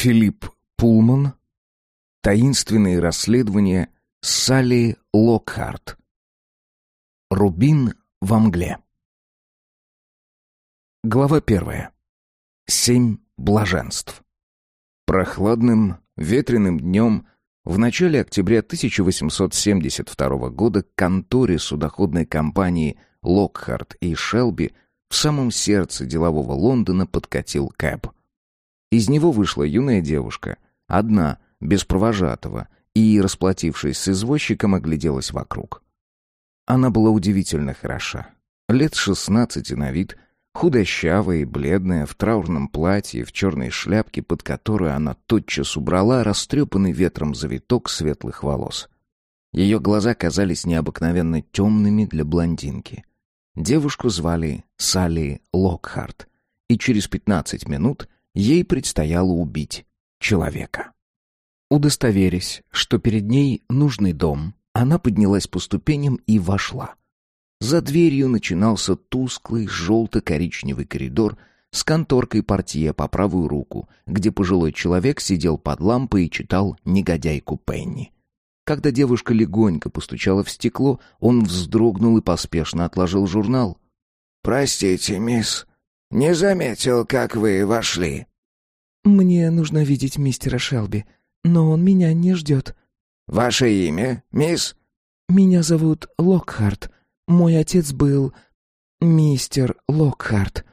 Филипп Пулман. Таинственные расследования Салли Локхарт. Рубин во мгле. Глава первая. Семь блаженств. Прохладным, ветреным днем в начале октября 1872 года к конторе судоходной компании Локхарт и Шелби в самом сердце делового Лондона подкатил кэб. Из него вышла юная девушка, одна, без провожатого, и, расплатившись с извозчиком, огляделась вокруг. Она была удивительно хороша. Лет шестнадцати на вид, худощавая и бледная, в траурном платье, в черной шляпке, под которую она тотчас убрала растрепанный ветром завиток светлых волос. Ее глаза казались необыкновенно темными для блондинки. Девушку звали Салли Локхарт, и через пятнадцать минут ей предстояло убить человека. Удостоверясь, что перед ней нужный дом, она поднялась по ступеням и вошла. За дверью начинался тусклый желто-коричневый коридор с конторкой портье по правую руку, где пожилой человек сидел под лампой и читал «Негодяйку Пенни». Когда девушка легонько постучала в стекло, он вздрогнул и поспешно отложил журнал. «Простите, мисс, не заметил, как вы вошли». «Мне нужно видеть мистера Шелби, но он меня не ждет». «Ваше имя, мисс?» «Меня зовут Локхарт. Мой отец был мистер Локхарт».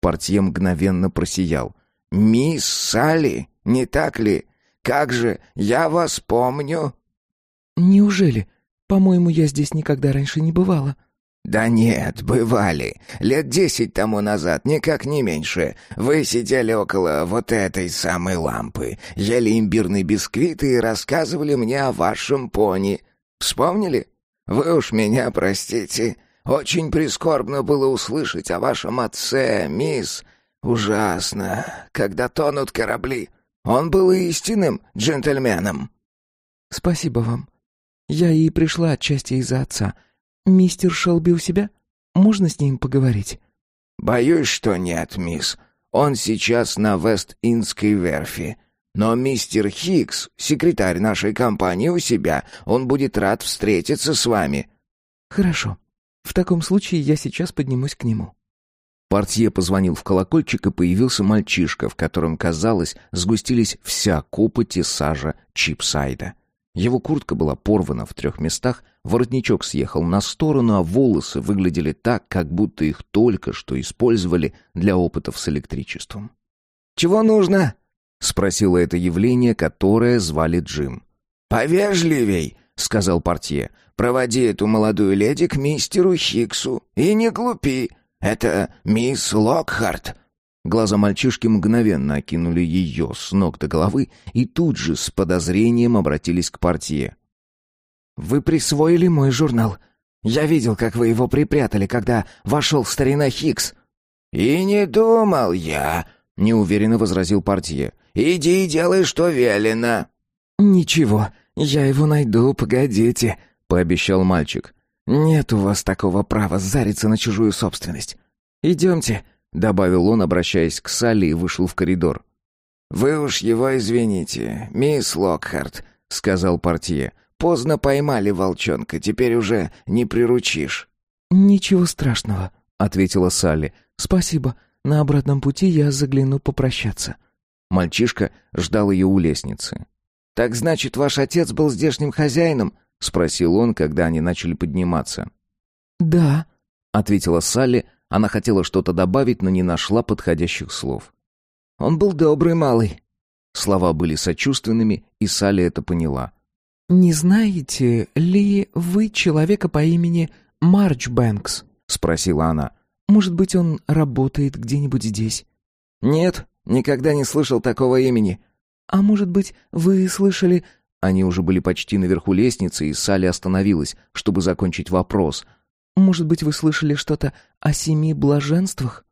Портье мгновенно просиял. «Мисс Салли, не так ли? Как же, я вас помню». «Неужели? По-моему, я здесь никогда раньше не бывала». «Да нет, бывали. Лет десять тому назад, никак не меньше. Вы сидели около вот этой самой лампы, ели имбирные бисквиты и рассказывали мне о вашем пони. Вспомнили? Вы уж меня простите. Очень прискорбно было услышать о вашем отце, мисс. Ужасно, когда тонут корабли. Он был истинным джентльменом». «Спасибо вам. Я и пришла отчасти из-за отца». «Мистер Шелби у себя? Можно с ним поговорить?» «Боюсь, что нет, мисс. Он сейчас на Вест-Индской верфи. Но мистер Хикс, секретарь нашей компании, у себя. Он будет рад встретиться с вами». «Хорошо. В таком случае я сейчас поднимусь к нему». Портье позвонил в колокольчик, и появился мальчишка, в котором, казалось, сгустились вся копоть и сажа Чипсайда. Его куртка была порвана в трех местах, воротничок съехал на сторону, а волосы выглядели так, как будто их только что использовали для опытов с электричеством. «Чего нужно?» — спросило это явление, которое звали Джим. «Повежливей», — сказал портье. «Проводи эту молодую леди к мистеру Хиксу. И не глупи. Это мисс Локхарт». Глаза мальчишки мгновенно окинули ее с ног до головы и тут же с подозрением обратились к портье. «Вы присвоили мой журнал. Я видел, как вы его припрятали, когда вошел старина Хикс». «И не думал я», — неуверенно возразил портье. «Иди и делай, что велено». «Ничего, я его найду, погодите», — пообещал мальчик. «Нет у вас такого права зариться на чужую собственность. Идемте, добавил он, обращаясь к Салли, и вышел в коридор. «Вы уж его извините, мисс Локхарт», — сказал портье. «Поздно поймали волчонка, теперь уже не приручишь». «Ничего страшного», — ответила Салли. «Спасибо. На обратном пути я загляну попрощаться». Мальчишка ждал ее у лестницы. «Так значит, ваш отец был здешним хозяином?» — спросил он, когда они начали подниматься. «Да», — ответила Салли, она хотела что-то добавить, но не нашла подходящих слов. «Он был добрый малый». Слова были сочувственными, и Салли это поняла. «Не знаете ли вы человека по имени Марч Бэнкс?» — спросила она. «Может быть, он работает где-нибудь здесь?» «Нет, никогда не слышал такого имени». «А может быть, вы слышали...» Они уже были почти наверху лестницы, и Салли остановилась, чтобы закончить вопрос, может быть, вы слышали что-то о семи блаженствах?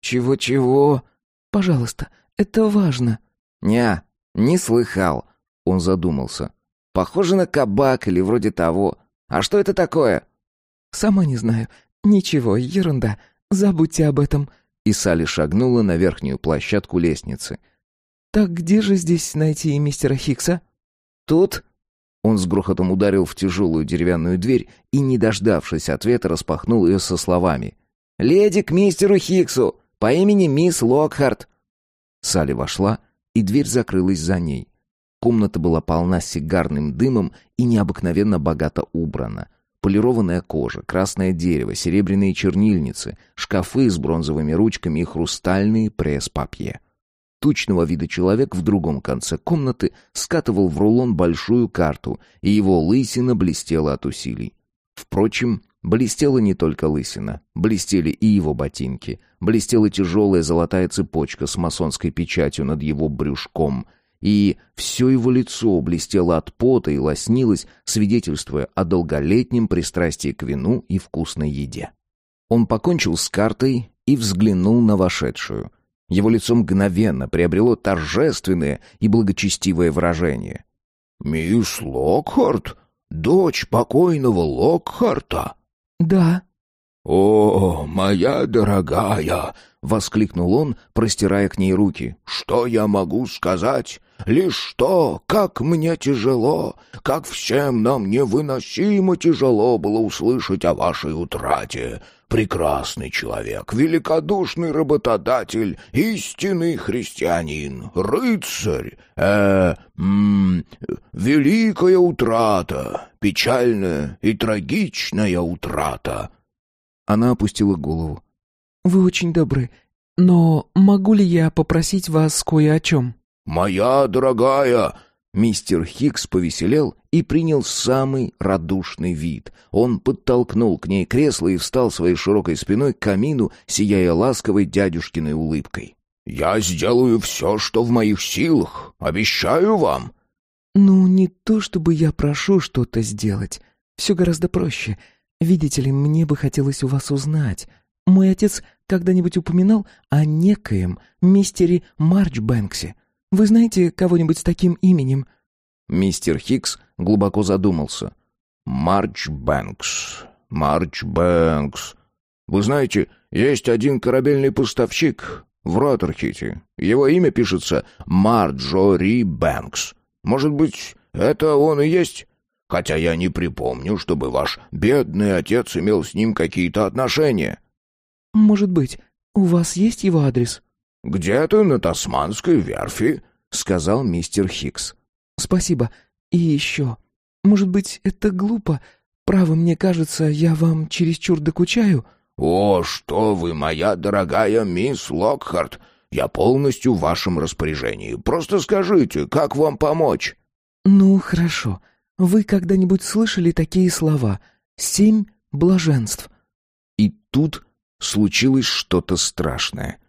Чего-чего? Пожалуйста, это важно. Не, не слыхал. Он задумался. Похоже на кабак или вроде того. А что это такое? Сама не знаю. Ничего, ерунда. Забудьте об этом. И Салли шагнула на верхнюю площадку лестницы. Так где же здесь найти мистера Хикса? Тут он с грохотом ударил в тяжелую деревянную дверь и, не дождавшись ответа, распахнул ее со словами. «Леди к мистеру Хиксу! По имени мисс Локхарт!» Салли вошла, и дверь закрылась за ней. Комната была полна сигарным дымом и необыкновенно богато убрана. Полированная кожа, красное дерево, серебряные чернильницы, шкафы с бронзовыми ручками и хрустальные пресс-папье. Тучного вида человек в другом конце комнаты скатывал в рулон большую карту, и его лысина блестела от усилий. Впрочем, блестела не только лысина, блестели и его ботинки, блестела тяжелая золотая цепочка с масонской печатью над его брюшком, и все его лицо блестело от пота и лоснилось, свидетельствуя о долголетнем пристрастии к вину и вкусной еде. Он покончил с картой и взглянул на вошедшую — его лицо мгновенно приобрело торжественное и благочестивое выражение. «Мисс Локхарт? Дочь покойного Локхарта?» «Да». «О, моя дорогая!» — воскликнул он, простирая к ней руки. «Что я могу сказать? Лишь то, как мне тяжело, как всем нам невыносимо тяжело было услышать о вашей утрате прекрасный человек, великодушный работодатель, истинный христианин, рыцарь, э, м, великая утрата, печальная и трагичная утрата. Она опустила голову. Вы очень добры, но могу ли я попросить вас кое о чем? Моя дорогая, Мистер Хикс повеселел и принял самый радушный вид. Он подтолкнул к ней кресло и встал своей широкой спиной к камину, сияя ласковой дядюшкиной улыбкой. «Я сделаю все, что в моих силах. Обещаю вам». «Ну, не то чтобы я прошу что-то сделать. Все гораздо проще. Видите ли, мне бы хотелось у вас узнать. Мой отец когда-нибудь упоминал о некоем мистере Марчбэнксе. Вы знаете кого-нибудь с таким именем?» Мистер Хикс глубоко задумался. «Марч Бэнкс, Марч Бэнкс. Вы знаете, есть один корабельный поставщик в Роттерхите. Его имя пишется Марджори Бэнкс. Может быть, это он и есть? Хотя я не припомню, чтобы ваш бедный отец имел с ним какие-то отношения». «Может быть. У вас есть его адрес?» «Где-то на Тасманской верфи», — сказал мистер Хикс. «Спасибо. И еще. Может быть, это глупо. Право, мне кажется, я вам чересчур докучаю». «О, что вы, моя дорогая мисс Локхарт! Я полностью в вашем распоряжении. Просто скажите, как вам помочь?» «Ну, хорошо. Вы когда-нибудь слышали такие слова? Семь блаженств?» И тут случилось что-то страшное —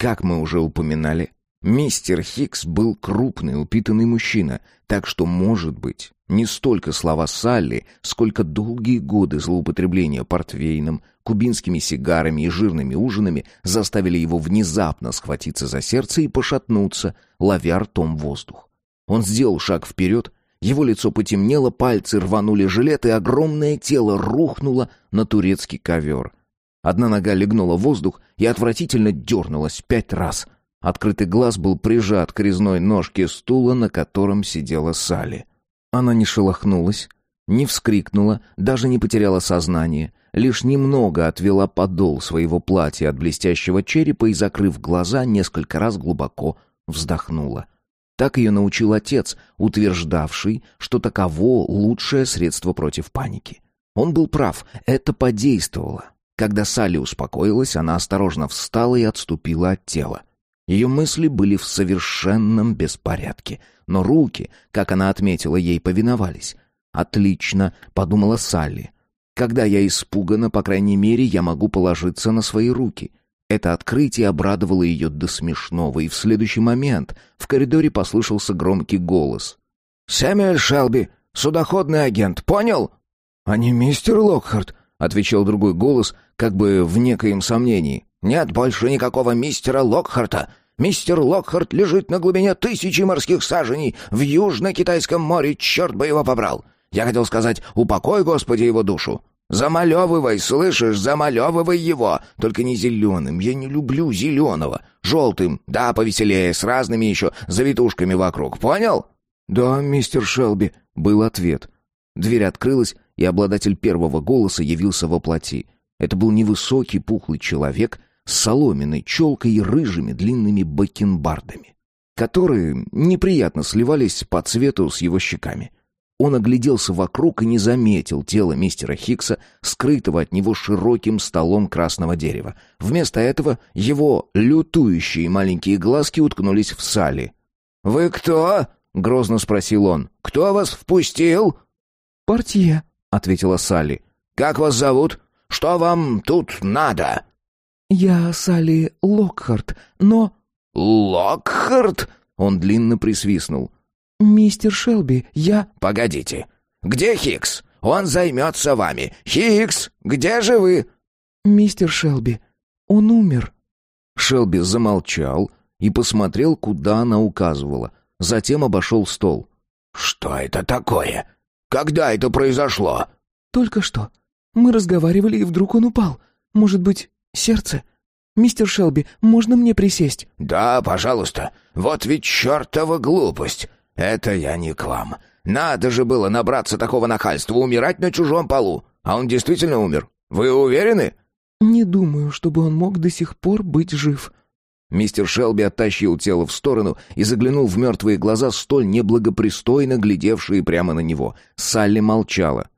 как мы уже упоминали, мистер Хикс был крупный, упитанный мужчина, так что, может быть, не столько слова Салли, сколько долгие годы злоупотребления портвейном, кубинскими сигарами и жирными ужинами заставили его внезапно схватиться за сердце и пошатнуться, ловя ртом воздух. Он сделал шаг вперед, его лицо потемнело, пальцы рванули жилет, и огромное тело рухнуло на турецкий ковер — Одна нога легнула в воздух и отвратительно дернулась пять раз. Открытый глаз был прижат к резной ножке стула, на котором сидела Салли. Она не шелохнулась, не вскрикнула, даже не потеряла сознание, лишь немного отвела подол своего платья от блестящего черепа и, закрыв глаза, несколько раз глубоко вздохнула. Так ее научил отец, утверждавший, что таково лучшее средство против паники. Он был прав, это подействовало. Когда Салли успокоилась, она осторожно встала и отступила от тела. Ее мысли были в совершенном беспорядке, но руки, как она отметила, ей повиновались. «Отлично», — подумала Салли. «Когда я испугана, по крайней мере, я могу положиться на свои руки». Это открытие обрадовало ее до смешного, и в следующий момент в коридоре послышался громкий голос. «Сэмюэль Шелби, судоходный агент, понял?» «А не мистер Локхарт?» Отвечал другой голос, как бы в некоем сомнении. «Нет больше никакого мистера Локхарта. Мистер Локхарт лежит на глубине тысячи морских саженей в Южно-Китайском море, черт бы его побрал. Я хотел сказать, упокой, Господи, его душу. Замалевывай, слышишь, замалевывай его. Только не зеленым, я не люблю зеленого. Желтым, да, повеселее, с разными еще завитушками вокруг, понял?» «Да, мистер Шелби», — был ответ. Дверь открылась, и обладатель первого голоса явился во плоти. Это был невысокий, пухлый человек с соломенной челкой и рыжими длинными бакенбардами, которые неприятно сливались по цвету с его щеками. Он огляделся вокруг и не заметил тела мистера Хикса, скрытого от него широким столом красного дерева. Вместо этого его лютующие маленькие глазки уткнулись в Салли. «Вы кто?» — грозно спросил он. «Кто вас впустил?» «Портье», — ответила Салли. «Как вас зовут? Что вам тут надо?» «Я Салли Локхарт, но...» «Локхарт?» — он длинно присвистнул. «Мистер Шелби, я...» «Погодите. Где Хикс? Он займется вами. Хикс, где же вы?» «Мистер Шелби, он умер». Шелби замолчал и посмотрел, куда она указывала. Затем обошел стол. «Что это такое? Когда это произошло?» «Только что. Мы разговаривали, и вдруг он упал. Может быть, сердце? Мистер Шелби, можно мне присесть?» «Да, пожалуйста. Вот ведь чертова глупость. «Это я не к вам. Надо же было набраться такого нахальства, умирать на чужом полу. А он действительно умер. Вы уверены?» «Не думаю, чтобы он мог до сих пор быть жив». Мистер Шелби оттащил тело в сторону и заглянул в мертвые глаза, столь неблагопристойно глядевшие прямо на него. Салли молчала.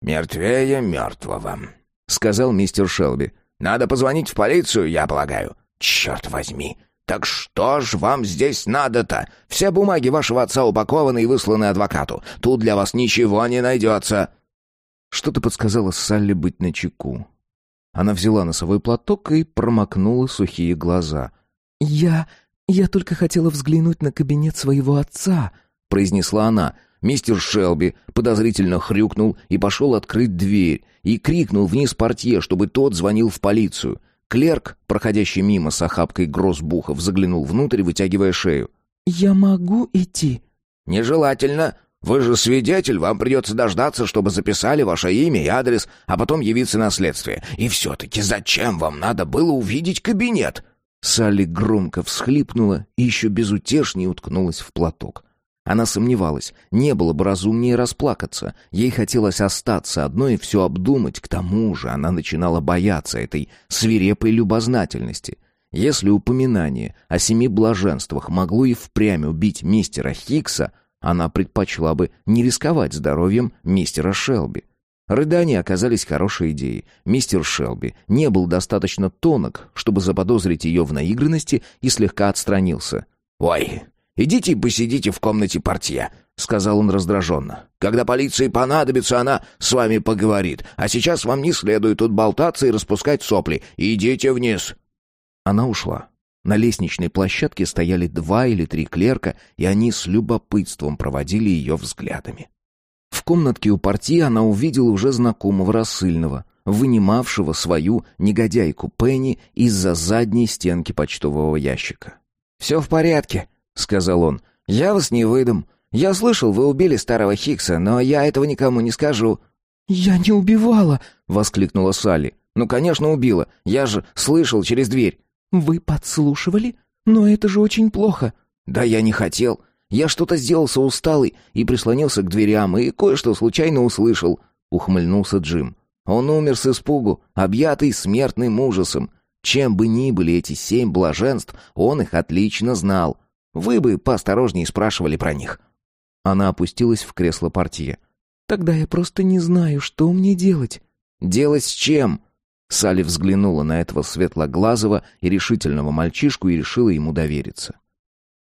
«Мертвее мертвого», — сказал мистер Шелби. «Надо позвонить в полицию, я полагаю. Черт возьми, «Так что ж вам здесь надо-то? Все бумаги вашего отца упакованы и высланы адвокату. Тут для вас ничего не найдется». Что-то подсказало Салли быть начеку. Она взяла носовой платок и промокнула сухие глаза. «Я... я только хотела взглянуть на кабинет своего отца», — произнесла она. Мистер Шелби подозрительно хрюкнул и пошел открыть дверь и крикнул вниз портье, чтобы тот звонил в полицию. Клерк, проходящий мимо с охапкой грозбухов, заглянул внутрь, вытягивая шею. «Я могу идти?» «Нежелательно. Вы же свидетель, вам придется дождаться, чтобы записали ваше имя и адрес, а потом явиться на следствие. И все-таки зачем вам надо было увидеть кабинет?» Салли громко всхлипнула и еще безутешнее уткнулась в платок. Она сомневалась, не было бы разумнее расплакаться. Ей хотелось остаться одной и все обдумать. К тому же она начинала бояться этой свирепой любознательности. Если упоминание о семи блаженствах могло и впрямь убить мистера Хикса, она предпочла бы не рисковать здоровьем мистера Шелби. Рыдания оказались хорошей идеей. Мистер Шелби не был достаточно тонок, чтобы заподозрить ее в наигранности, и слегка отстранился. «Ой, Идите и посидите в комнате портье», — сказал он раздраженно. «Когда полиции понадобится, она с вами поговорит. А сейчас вам не следует тут болтаться и распускать сопли. Идите вниз». Она ушла. На лестничной площадке стояли два или три клерка, и они с любопытством проводили ее взглядами. В комнатке у портье она увидела уже знакомого рассыльного, вынимавшего свою негодяйку Пенни из-за задней стенки почтового ящика. «Все в порядке», — сказал он. «Я вас не выдам. Я слышал, вы убили старого Хикса, но я этого никому не скажу». «Я не убивала!» — воскликнула Салли. «Ну, конечно, убила. Я же слышал через дверь». «Вы подслушивали? Но это же очень плохо». «Да я не хотел. Я что-то сделался усталый и прислонился к дверям, и кое-что случайно услышал», — ухмыльнулся Джим. «Он умер с испугу, объятый смертным ужасом. Чем бы ни были эти семь блаженств, он их отлично знал. Вы бы поосторожнее спрашивали про них». Она опустилась в кресло портье. «Тогда я просто не знаю, что мне делать». «Делать с чем?» Салли взглянула на этого светлоглазого и решительного мальчишку и решила ему довериться.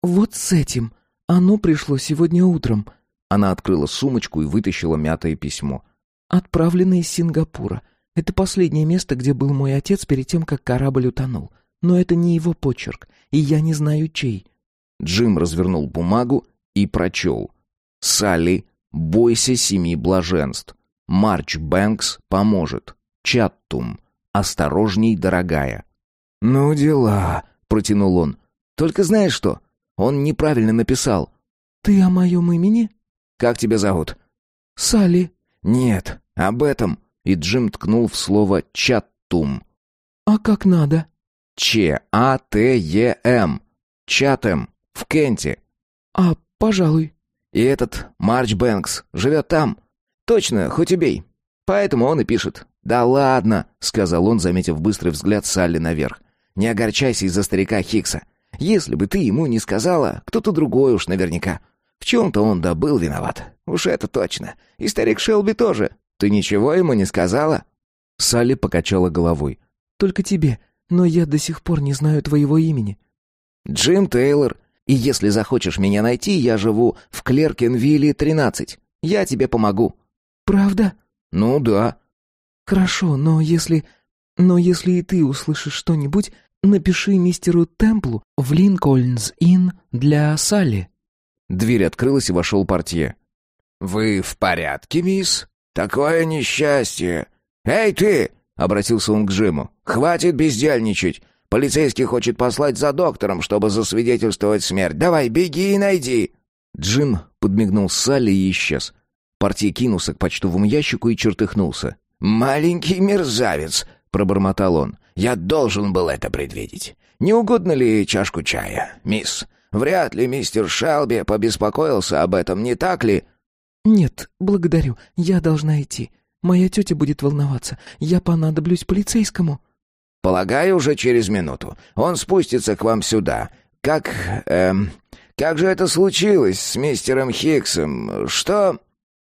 «Вот с этим. Оно пришло сегодня утром». Она открыла сумочку и вытащила мятое письмо. «Отправлено из Сингапура. Это последнее место, где был мой отец перед тем, как корабль утонул. Но это не его почерк, и я не знаю, чей. Джим развернул бумагу и прочел. «Салли, бойся семи блаженств. Марч Бэнкс поможет. Чаттум. Осторожней, дорогая». «Ну дела», — протянул он. «Только знаешь что? Он неправильно написал». «Ты о моем имени?» «Как тебя зовут?» «Салли». «Нет, об этом. и Джим ткнул в слово «чаттум». «А как надо?» Ч-А-Т-Е-М. Чатем. В Кенте. «А, пожалуй». И этот Марч Бэнкс живет там. Точно, хоть убей. Поэтому он и пишет. «Да ладно», — сказал он, заметив быстрый взгляд Салли наверх. «Не огорчайся из-за старика Хикса. Если бы ты ему не сказала, кто-то другой уж наверняка. В чем-то он да был виноват. Уж это точно. И старик Шелби тоже. Ты ничего ему не сказала?» Салли покачала головой. «Только тебе. Но я до сих пор не знаю твоего имени». «Джим Тейлор. И если захочешь меня найти, я живу в Клеркенвилле, 13. Я тебе помогу». «Правда?» «Ну да». «Хорошо, но если... Но если и ты услышишь что-нибудь, напиши мистеру Темплу в Линкольнс-Инн для Салли». Дверь открылась и вошел портье. «Вы в порядке, мисс? Такое несчастье! Эй, ты!» — обратился он к Джиму. «Хватит бездельничать! Полицейский хочет послать за доктором, чтобы засвидетельствовать смерть. Давай, беги и найди!» Джим подмигнул Салли и исчез. Портье кинулся к почтовому ящику и чертыхнулся. «Маленький мерзавец!» — пробормотал он. «Я должен был это предвидеть. Не угодно ли чашку чая, мисс? Вряд ли мистер Шелби побеспокоился об этом, не так ли?» «Нет, благодарю. Я должна идти. Моя тетя будет волноваться. Я понадоблюсь полицейскому». «Полагаю, уже через минуту. Он спустится к вам сюда. Как... эм... Как же это случилось с мистером Хиксом? Что...»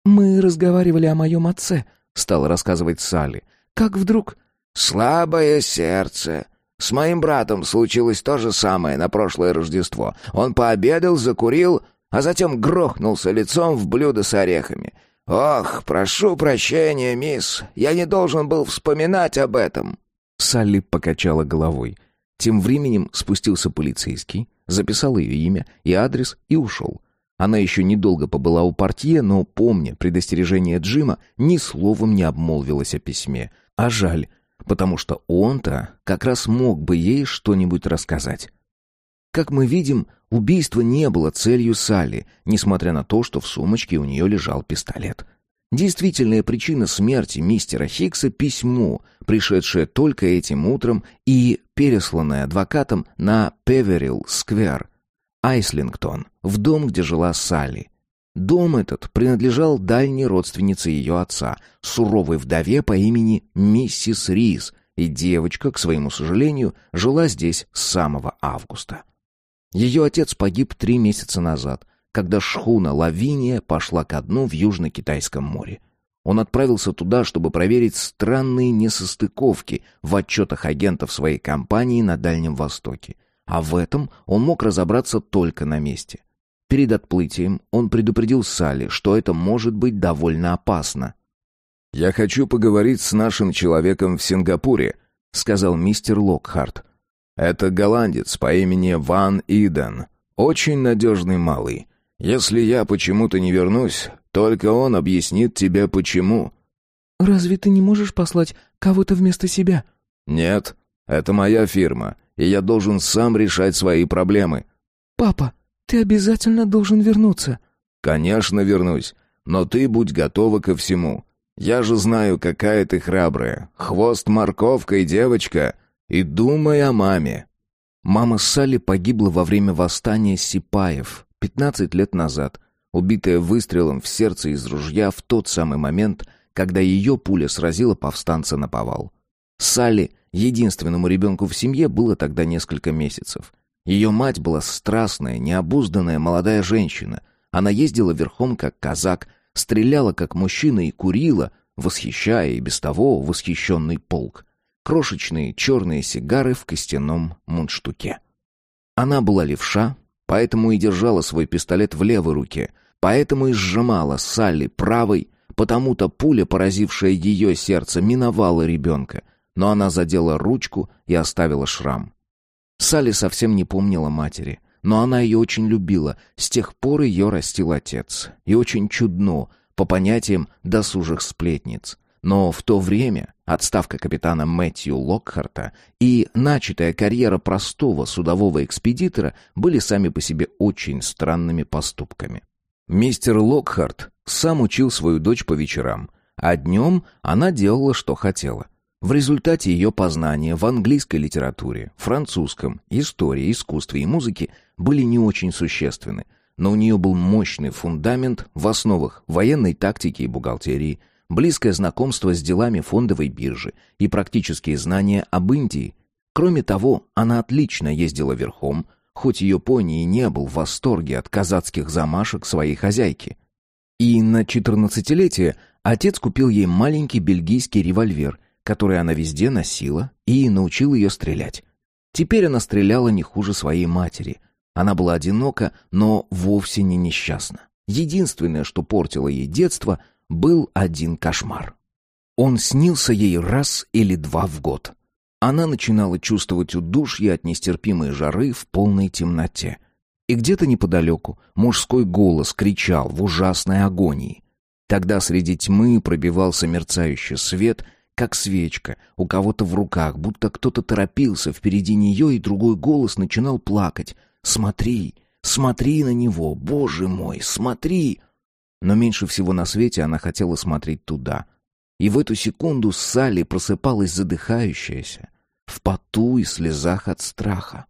«Мы разговаривали о моем отце», — стал рассказывать Салли. «Как вдруг...» «Слабое сердце. С моим братом случилось то же самое на прошлое Рождество. Он пообедал, закурил, а затем грохнулся лицом в блюдо с орехами. Ох, прошу прощения, мисс, я не должен был вспоминать об этом». Салли покачала головой. Тем временем спустился полицейский, записал ее имя и адрес и ушел. Она еще недолго побыла у портье, но, помня предостережение Джима, ни словом не обмолвилась о письме. А жаль, потому что он-то как раз мог бы ей что-нибудь рассказать. Как мы видим, убийство не было целью Салли, несмотря на то, что в сумочке у нее лежал пистолет. Действительная причина смерти мистера Хиггса — письмо, пришедшее только этим утром и пересланное адвокатом на Певерилл-сквер, Айслингтон, в дом, где жила Салли. Дом этот принадлежал дальней родственнице ее отца, суровой вдове по имени миссис Рис, и девочка, к своему сожалению, жила здесь с самого августа. Ее отец погиб три месяца назад, когда шхуна «Лавиния» пошла ко дну в Южно-Китайском море. Он отправился туда, чтобы проверить странные несостыковки в отчетах агентов своей компании на Дальнем Востоке. А в этом он мог разобраться только на месте. Перед отплытием он предупредил Салли, что это может быть довольно опасно. «Я хочу поговорить с нашим человеком в Сингапуре», — сказал мистер Локхарт. «Это голландец по имени Ван Иден. Очень надежный малый. Если я почему-то не вернусь, только он объяснит тебе почему». «Разве ты не можешь послать кого-то вместо себя?» «Нет, это моя фирма, и я должен сам решать свои проблемы». «Папа, ты обязательно должен вернуться». «Конечно вернусь, но ты будь готова ко всему. Я же знаю, какая ты храбрая. Хвост морковкой, девочка. И думай о маме». Мама Салли погибла во время восстания Сипаев 15 лет назад, убитая выстрелом в сердце из ружья в тот самый момент, когда ее пуля сразила повстанца на повал. Салли, единственному ребенку в семье, было тогда несколько месяцев. Ее мать была страстная, необузданная молодая женщина. Она ездила верхом как казак, стреляла как мужчина и курила, восхищая и без того восхищенный полк. Крошечные черные сигары в костяном мундштуке. Она была левша, поэтому и держала свой пистолет в левой руке, поэтому и сжимала Салли правой, потому-то пуля, поразившая ее сердце, миновала ребенка, но она задела ручку и оставила шрам. Салли совсем не помнила матери, но она ее очень любила, с тех пор ее растил отец. И очень чудно, по понятиям досужих сплетниц. Но в то время отставка капитана Мэтью Локхарта и начатая карьера простого судового экспедитора были сами по себе очень странными поступками. Мистер Локхарт сам учил свою дочь по вечерам, а днем она делала, что хотела. В результате ее познания в английской литературе, французском, истории, искусстве и музыке были не очень существенны, но у нее был мощный фундамент в основах военной тактики и бухгалтерии, близкое знакомство с делами фондовой биржи и практические знания об Индии. Кроме того, она отлично ездила верхом, хоть ее пони и не был в восторге от казацких замашек своей хозяйки. И на четырнадцатилетие отец купил ей маленький бельгийский револьвер, который она везде носила, и научил ее стрелять. Теперь она стреляла не хуже своей матери. Она была одинока, но вовсе не несчастна. Единственное, что портило ей детство, был один кошмар. Он снился ей раз или два в год. Она начинала чувствовать удушье от нестерпимой жары в полной темноте. И где-то неподалеку мужской голос кричал в ужасной агонии. Тогда среди тьмы пробивался мерцающий свет, как свечка, у кого-то в руках, будто кто-то торопился впереди нее, и другой голос начинал плакать. «Смотри, смотри на него, боже мой, смотри!» Но меньше всего на свете она хотела смотреть туда. И в эту секунду Салли просыпалась задыхающаяся, в поту и слезах от страха.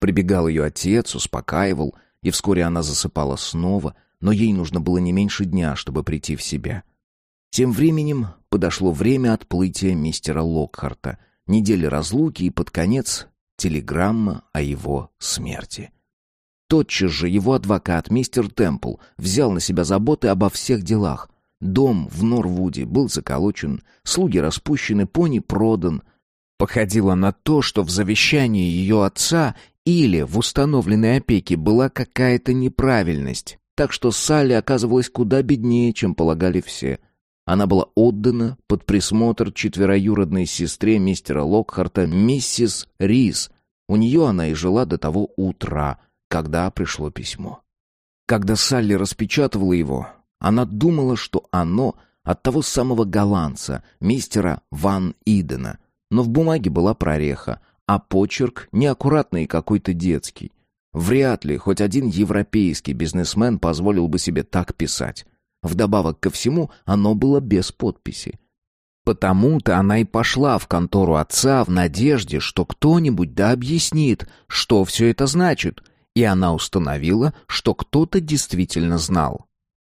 Прибегал ее отец, успокаивал, и вскоре она засыпала снова, но ей нужно было не меньше дня, чтобы прийти в себя. Тем временем подошло время отплытия мистера Локхарта, недели разлуки и под конец телеграмма о его смерти. Тотчас же его адвокат, мистер Темпл, взял на себя заботы обо всех делах. Дом в Норвуде был заколочен, слуги распущены, пони продан. Походило на то, что в завещании ее отца или в установленной опеке была какая-то неправильность, так что Салли оказывалась куда беднее, чем полагали все — она была отдана под присмотр четвероюродной сестре мистера Локхарта, миссис Рис. У нее она и жила до того утра, когда пришло письмо. Когда Салли распечатывала его, она думала, что оно от того самого голландца, мистера Ван Идена, но в бумаге была прореха, а почерк неаккуратный какой-то детский. Вряд ли хоть один европейский бизнесмен позволил бы себе так писать. Вдобавок ко всему, оно было без подписи. Потому-то она и пошла в контору отца в надежде, что кто-нибудь да объяснит, что все это значит, и она установила, что кто-то действительно знал.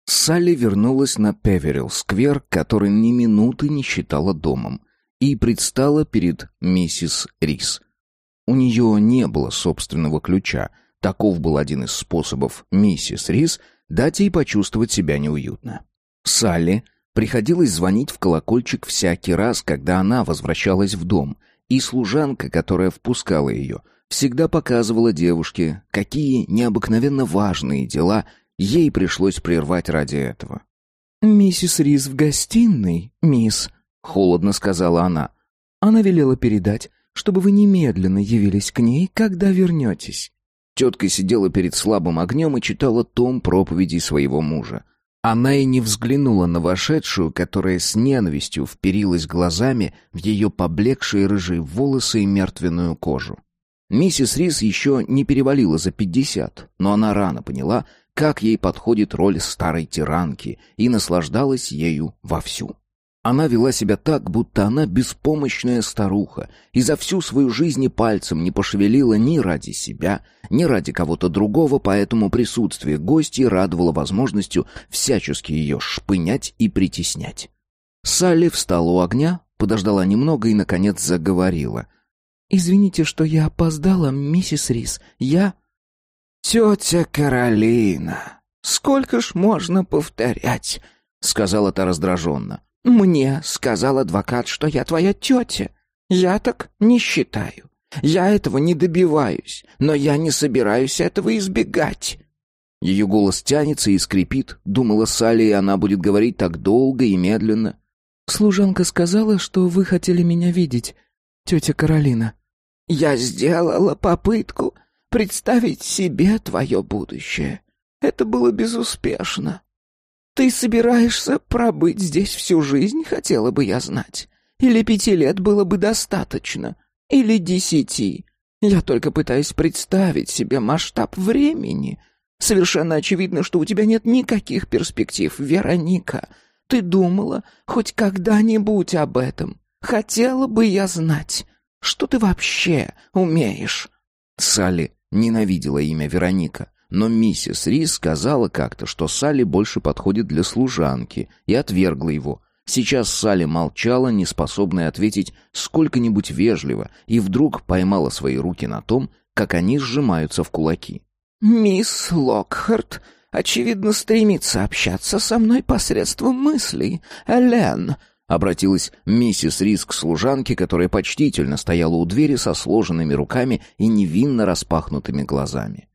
Салли вернулась на Певерилл-сквер, который ни минуты не считала домом, и предстала перед миссис Рис. У нее не было собственного ключа, таков был один из способов миссис Рис дать ей почувствовать себя неуютно. Салли приходилось звонить в колокольчик всякий раз, когда она возвращалась в дом, и служанка, которая впускала ее, всегда показывала девушке, какие необыкновенно важные дела ей пришлось прервать ради этого. «Миссис Рис в гостиной, мисс», — холодно сказала она. «Она велела передать, чтобы вы немедленно явились к ней, когда вернетесь». Тетка сидела перед слабым огнем и читала том проповедей своего мужа. Она и не взглянула на вошедшую, которая с ненавистью вперилась глазами в ее поблекшие рыжие волосы и мертвенную кожу. Миссис Рис еще не перевалила за пятьдесят, но она рано поняла, как ей подходит роль старой тиранки, и наслаждалась ею вовсю. Она вела себя так, будто она беспомощная старуха, и за всю свою жизнь и пальцем не пошевелила ни ради себя, ни ради кого-то другого, поэтому присутствие гостей радовало возможностью всячески ее шпынять и притеснять. Салли встала у огня, подождала немного и, наконец, заговорила. «Извините, что я опоздала, миссис Рис. Я...» «Тетя Каролина, сколько ж можно повторять?» — сказала та раздраженно. «Мне сказал адвокат, что я твоя тетя. Я так не считаю. Я этого не добиваюсь, но я не собираюсь этого избегать». Ее голос тянется и скрипит, думала Салли, и она будет говорить так долго и медленно. «Служанка сказала, что вы хотели меня видеть, тетя Каролина». «Я сделала попытку представить себе твое будущее. Это было безуспешно. Ты собираешься пробыть здесь всю жизнь, хотела бы я знать. Или пяти лет было бы достаточно, или десяти. Я только пытаюсь представить себе масштаб времени. Совершенно очевидно, что у тебя нет никаких перспектив, Вероника. Ты думала хоть когда-нибудь об этом? Хотела бы я знать, что ты вообще умеешь?» Салли ненавидела имя Вероника, но миссис Рис сказала как-то, что Салли больше подходит для служанки, и отвергла его. Сейчас Салли молчала, неспособная ответить сколько-нибудь вежливо, и вдруг поймала свои руки на том, как они сжимаются в кулаки. «Мисс Локхарт, очевидно, стремится общаться со мной посредством мыслей. Элен, Обратилась миссис Рис к служанке, которая почтительно стояла у двери со сложенными руками и невинно распахнутыми глазами.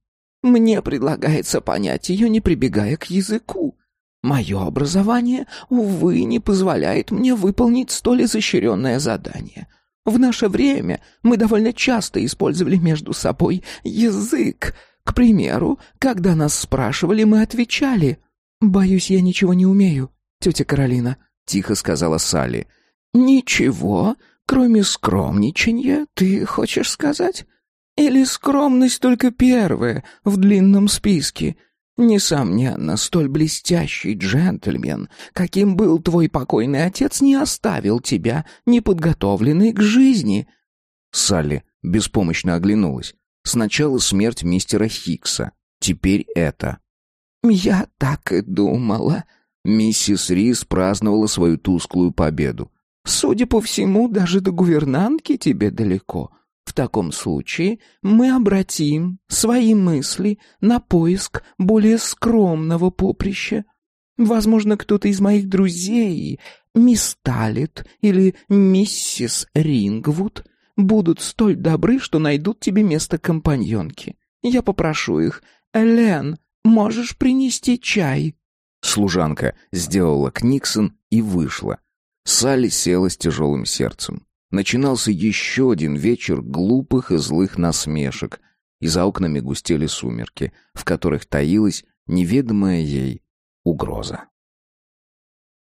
«Мне предлагается понять ее, не прибегая к языку. Мое образование, увы, не позволяет мне выполнить столь изощренное задание. В наше время мы довольно часто использовали между собой язык. К примеру, когда нас спрашивали, мы отвечали. «Боюсь, я ничего не умею, тетя Каролина», тихо сказала Салли. Ничего, кроме скромничания, ты хочешь сказать? Или скромность только первая в длинном списке? Несомненно, столь блестящий джентльмен, каким был твой покойный отец, не оставил тебя неподготовленной к жизни. Салли беспомощно оглянулась. Сначала смерть мистера Хикса, теперь это. Я так и думала, Миссис Рис праздновала свою тусклую победу. «Судя по всему, даже до гувернантки тебе далеко. В таком случае мы обратим свои мысли на поиск более скромного поприща. Возможно, кто-то из моих друзей, мисс Талит или миссис Рингвуд, будут столь добры, что найдут тебе место компаньонки. Я попрошу их, Элен, можешь принести чай?» Служанка сделала книксон и вышла. Салли села с тяжелым сердцем. Начинался еще один вечер глупых и злых насмешек, и за окнами густели сумерки, в которых таилась неведомая ей угроза.